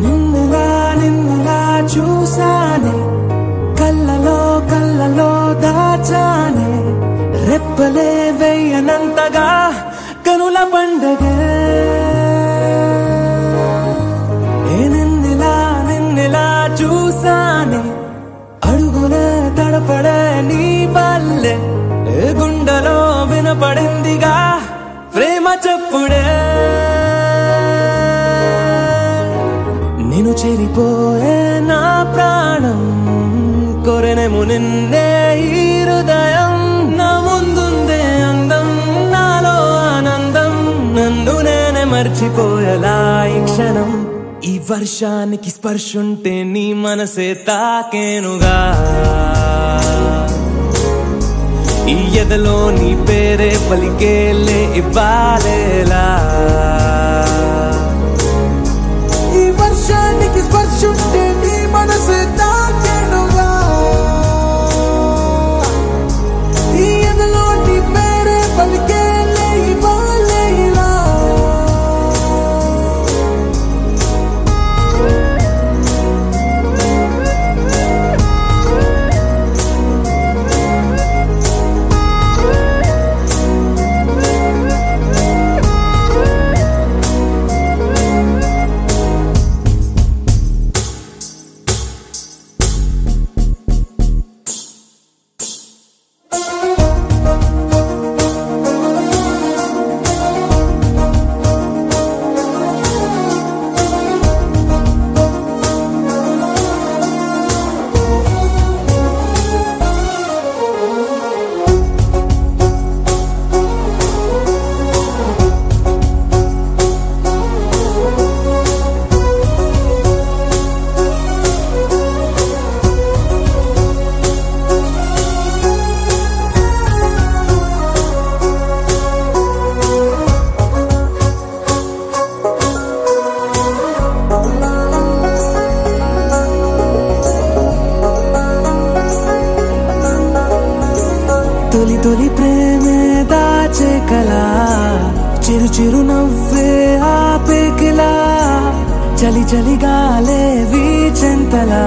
నిన్నలా నిన్నలా చూసానే కళ్ళలో కళ్ళలో దాచానే రెప్పలే వెయ్యనంతగా కనుల పండగే. పడిందిగా ప్రేమ చెప్పుడే. నేను చెరిపోయే నా ప్రాణం కొరెనేమో నిన్నే ఈ హృదయం. నా ముందుందే అందం నాలో ఆనందం. నన్ను నేనే మర్చిపోయేలా ఈ క్షణం. ఈ వర్షానికి స్పర్శుంటే నీ మనసే తాకేనుగా. ఈ ఎదలో నీ పేరే పలికేలే ఇవ్వాలేలా. చిరునవ్వే చిరు ఆపే చలి చలి గాలే వీచెంతలా.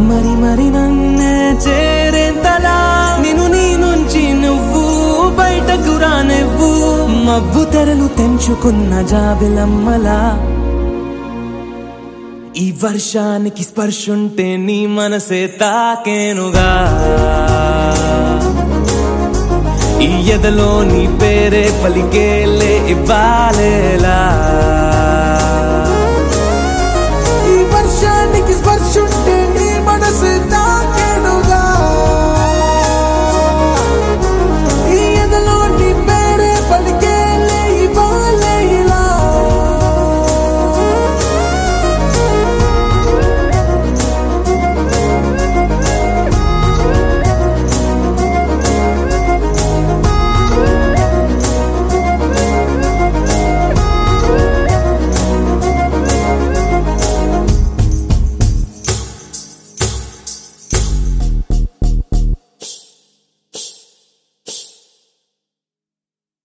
మరి మరి నన్నే చేరేంతలా నేను నీ నుంచి నువ్వు బయటకు రానివ్వు. మబ్బు తెరలు తెంచుకున్న జాబిలమ్మలా. ఈ వర్షానికి స్పర్శుంటే నీ మనసే తాకేనుగా. ఈ ఎదలో నీ పేరే పలికేలే ఇవ్వాలేలా